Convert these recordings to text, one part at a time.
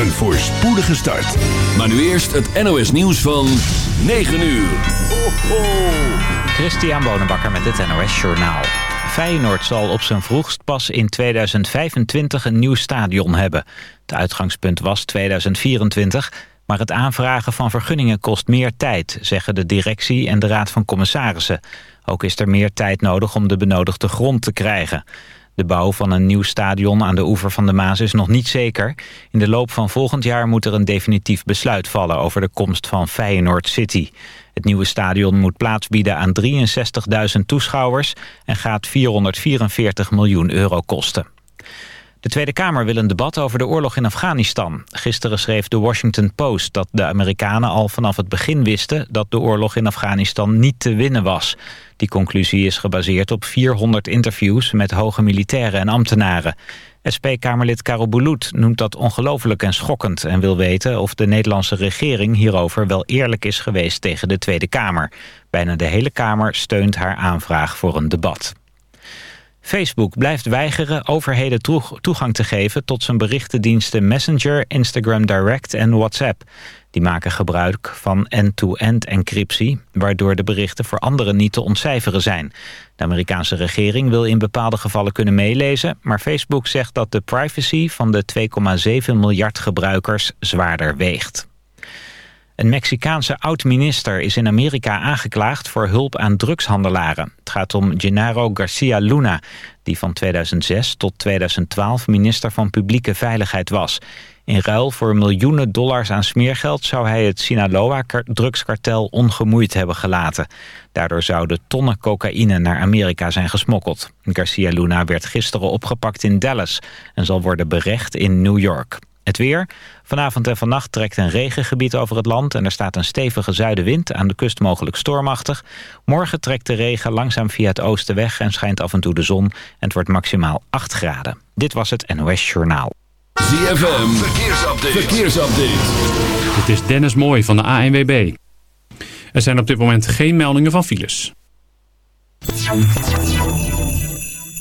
Een voorspoedige start. Maar nu eerst het NOS nieuws van 9 uur. Ho, ho. Christian Bonenbakker met het NOS Journaal. Feyenoord zal op zijn vroegst pas in 2025 een nieuw stadion hebben. Het uitgangspunt was 2024, maar het aanvragen van vergunningen kost meer tijd... zeggen de directie en de raad van commissarissen. Ook is er meer tijd nodig om de benodigde grond te krijgen. De bouw van een nieuw stadion aan de oever van de Maas is nog niet zeker. In de loop van volgend jaar moet er een definitief besluit vallen... over de komst van Feyenoord City. Het nieuwe stadion moet plaats bieden aan 63.000 toeschouwers... en gaat 444 miljoen euro kosten. De Tweede Kamer wil een debat over de oorlog in Afghanistan. Gisteren schreef de Washington Post dat de Amerikanen al vanaf het begin wisten... dat de oorlog in Afghanistan niet te winnen was. Die conclusie is gebaseerd op 400 interviews met hoge militairen en ambtenaren. SP-Kamerlid Karel Boulout noemt dat ongelooflijk en schokkend... en wil weten of de Nederlandse regering hierover wel eerlijk is geweest tegen de Tweede Kamer. Bijna de hele Kamer steunt haar aanvraag voor een debat. Facebook blijft weigeren overheden toegang te geven tot zijn berichtendiensten Messenger, Instagram Direct en WhatsApp. Die maken gebruik van end-to-end encryptie, waardoor de berichten voor anderen niet te ontcijferen zijn. De Amerikaanse regering wil in bepaalde gevallen kunnen meelezen, maar Facebook zegt dat de privacy van de 2,7 miljard gebruikers zwaarder weegt. Een Mexicaanse oud-minister is in Amerika aangeklaagd voor hulp aan drugshandelaren. Het gaat om Genaro Garcia Luna, die van 2006 tot 2012 minister van Publieke Veiligheid was. In ruil voor miljoenen dollars aan smeergeld zou hij het Sinaloa-drugskartel ongemoeid hebben gelaten. Daardoor zouden tonnen cocaïne naar Amerika zijn gesmokkeld. Garcia Luna werd gisteren opgepakt in Dallas en zal worden berecht in New York. Het weer. Vanavond en vannacht trekt een regengebied over het land... en er staat een stevige zuidenwind, aan de kust mogelijk stormachtig. Morgen trekt de regen langzaam via het oosten weg... en schijnt af en toe de zon en het wordt maximaal 8 graden. Dit was het NOS Journaal. ZFM, verkeersupdate. verkeersupdate. Dit is Dennis Mooij van de ANWB. Er zijn op dit moment geen meldingen van files.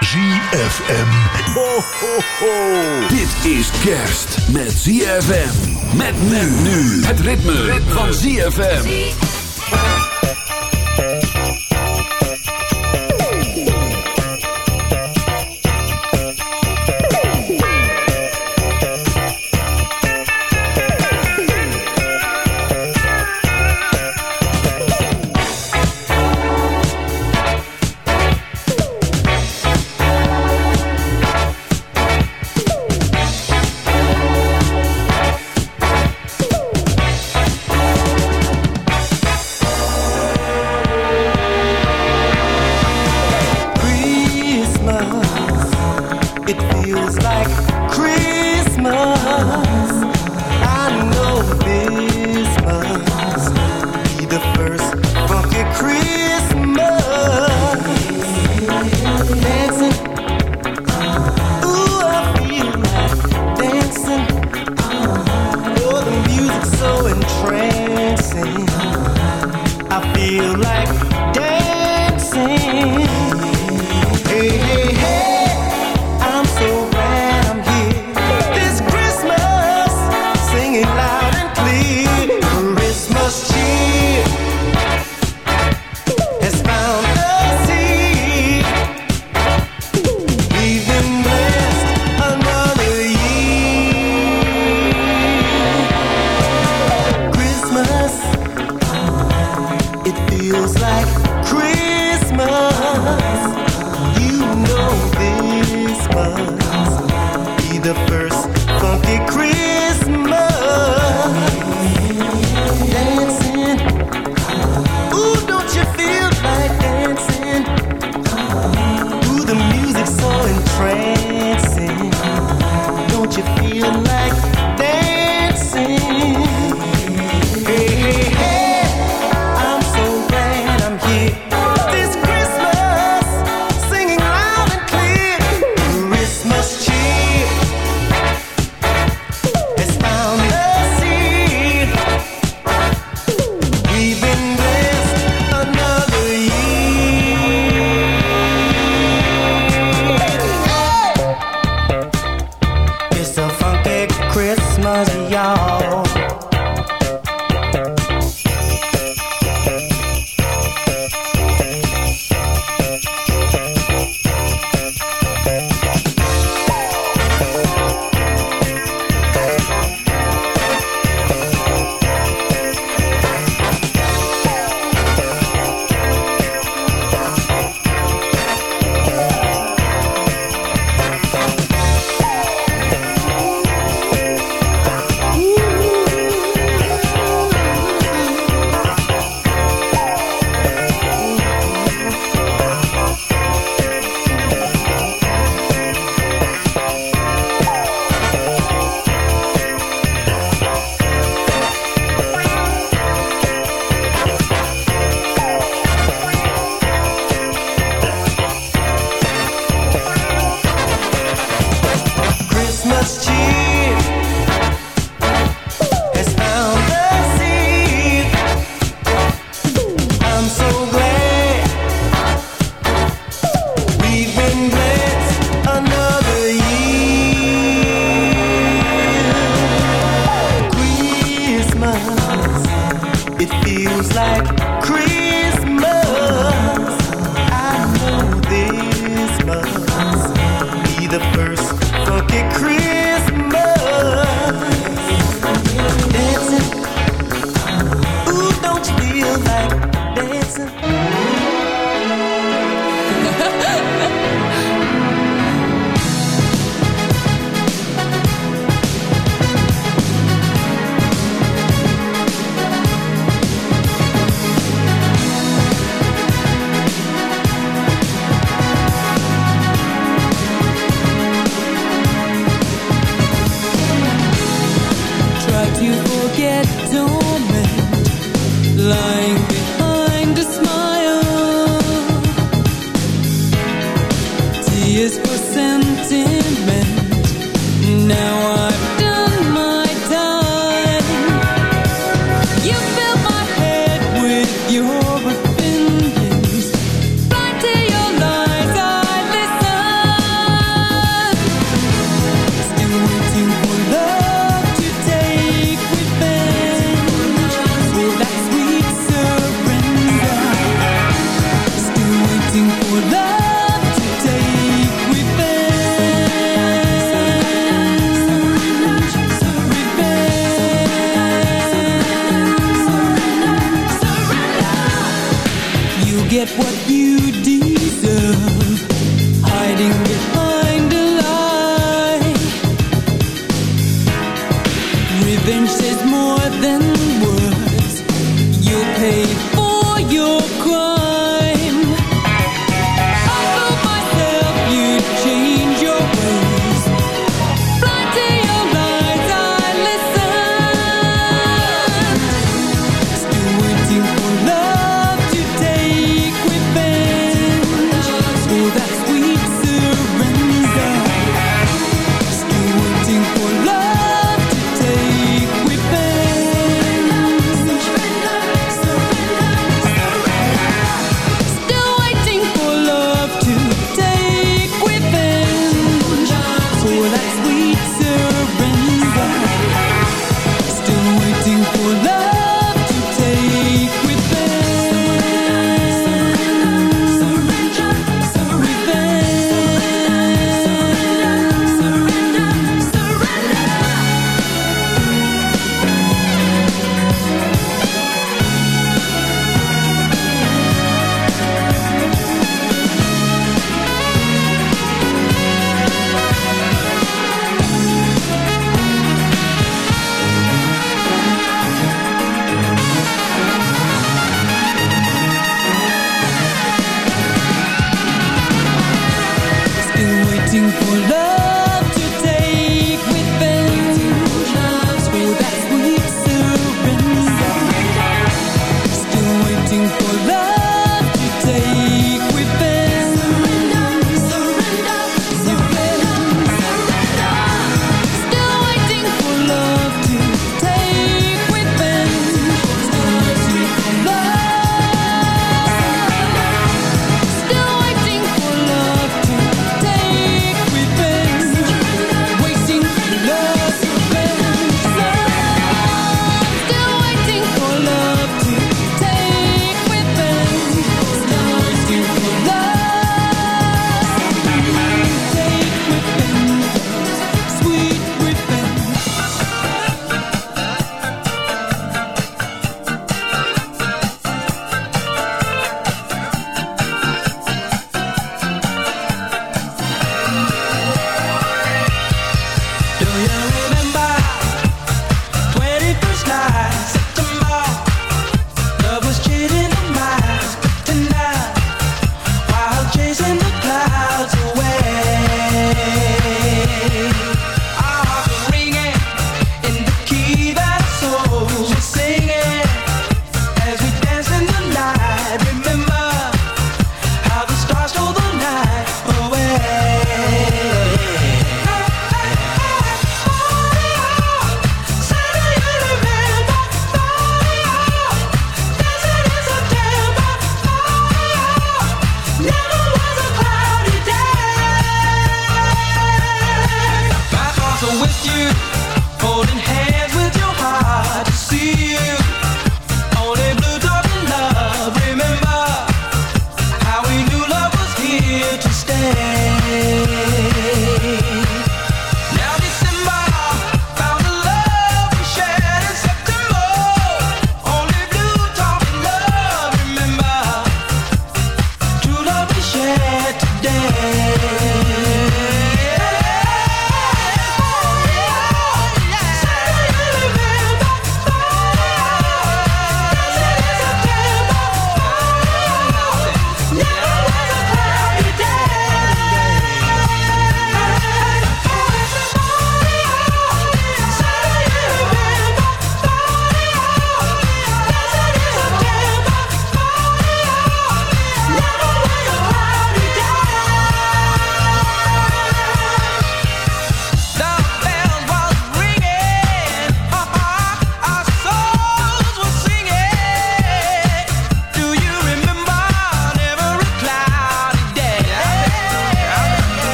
ZFM. Ho, ho, ho. Dit is kerst met ZFM. Met men nu. Het ritme, ritme. van ZFM.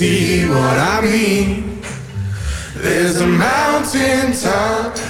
See what I mean. There's a mountain top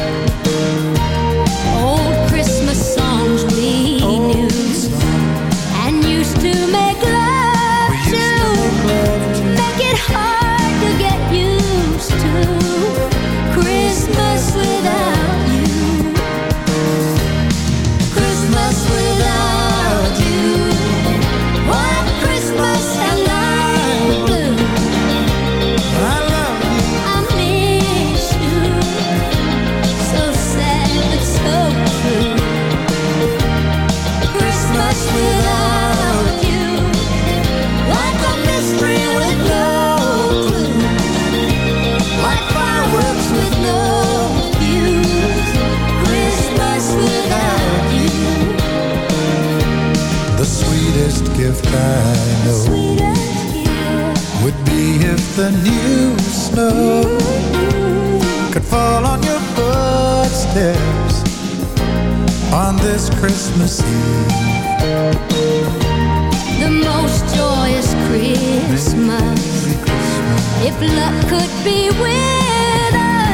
the new snow Could fall on your footsteps On this Christmas Eve. The most joyous Christmas. If luck could be with us,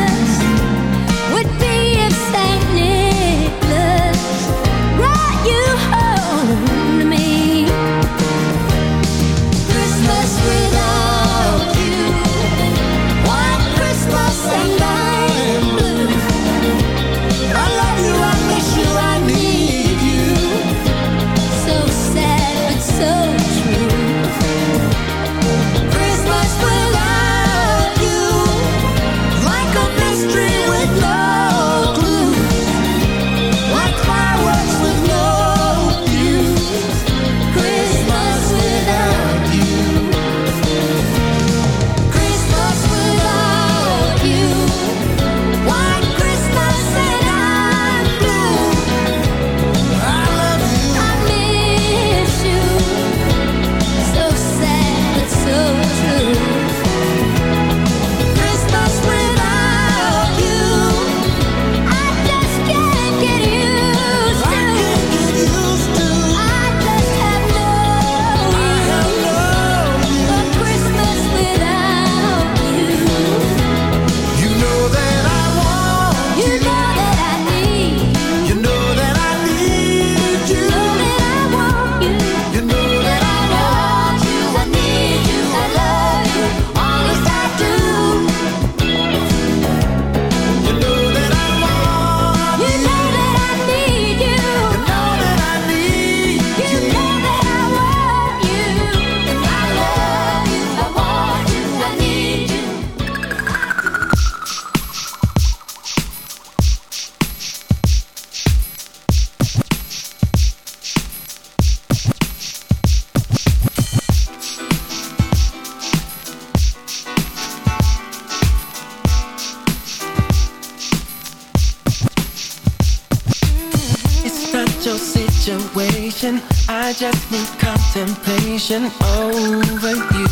obsession over you.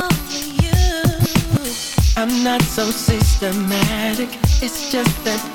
Over you. I'm not so systematic, it's just that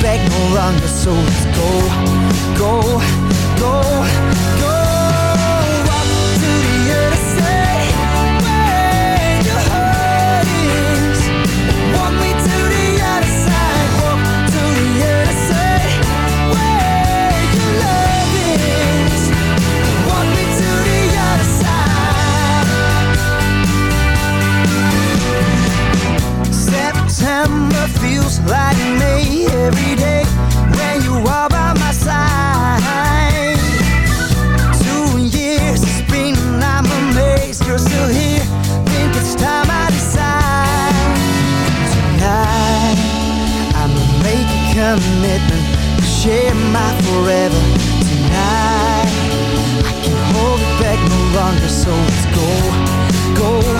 back no longer, so let's go, go, go. commitment to share my forever tonight. I can't hold it back no longer, so let's go, go.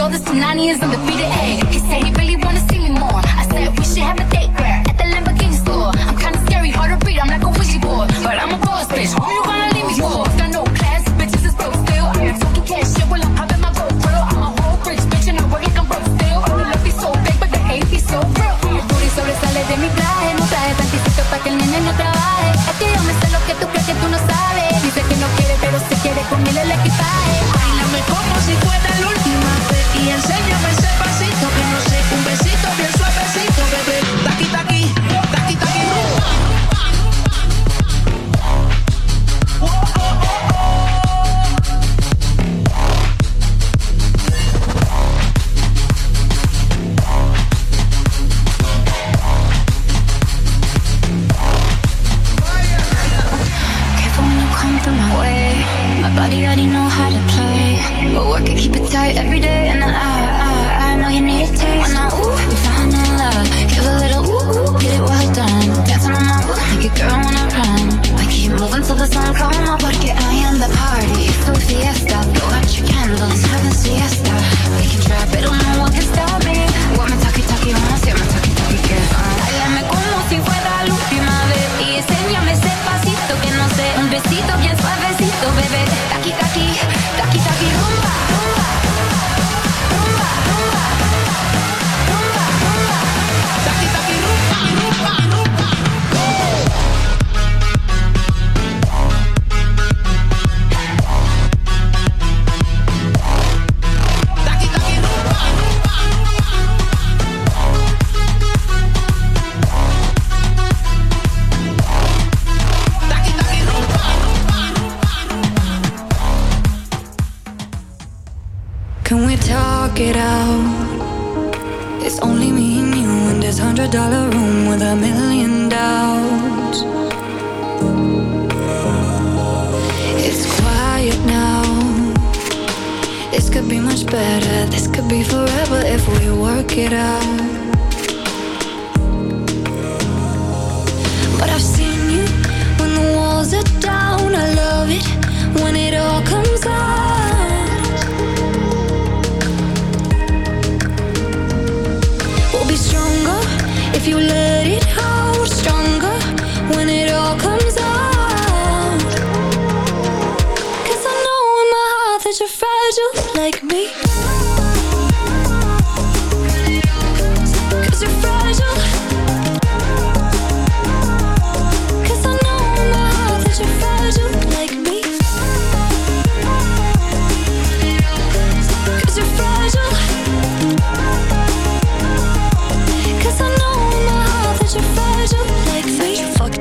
know this tsunami is undefeated. Ayy.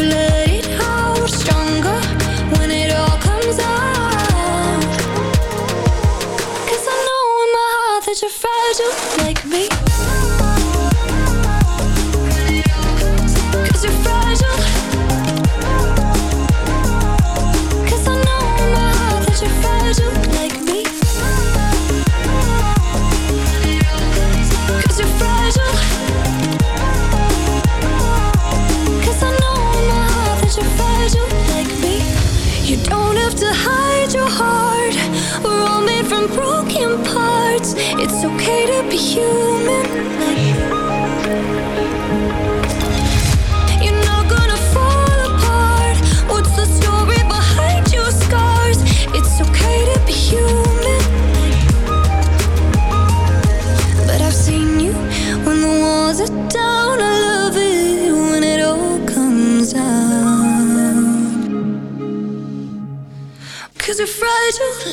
you love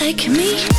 like me?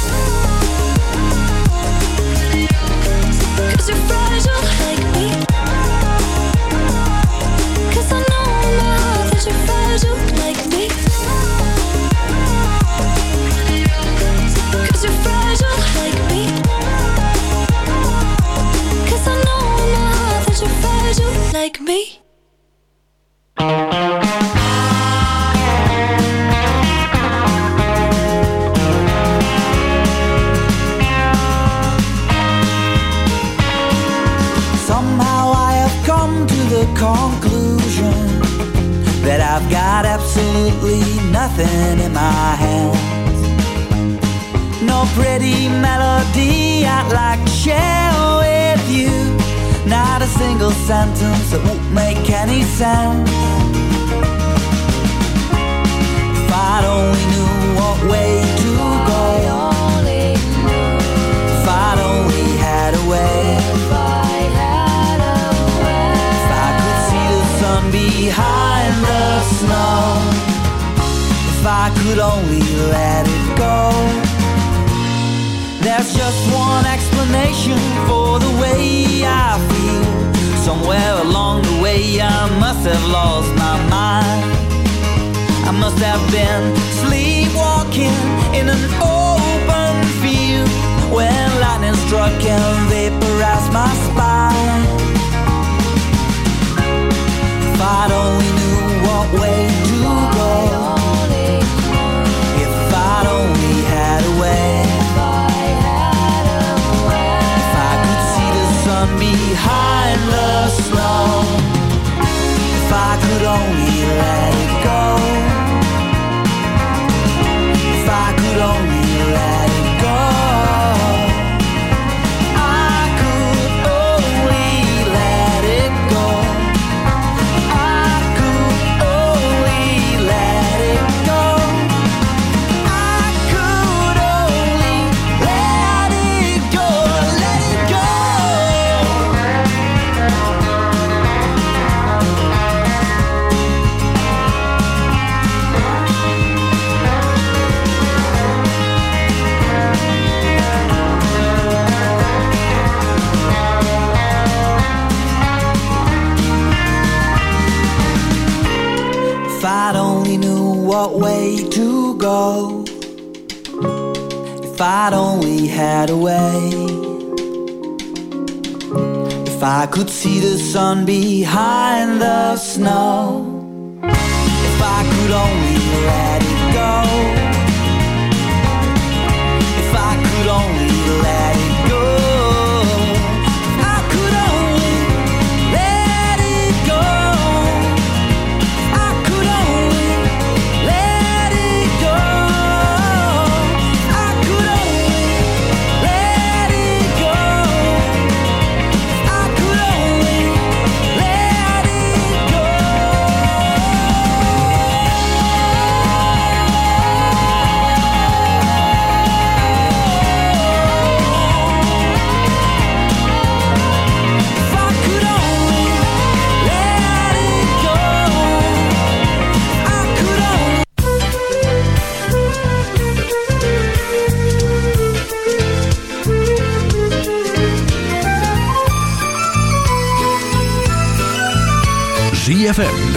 Sun behind the snow.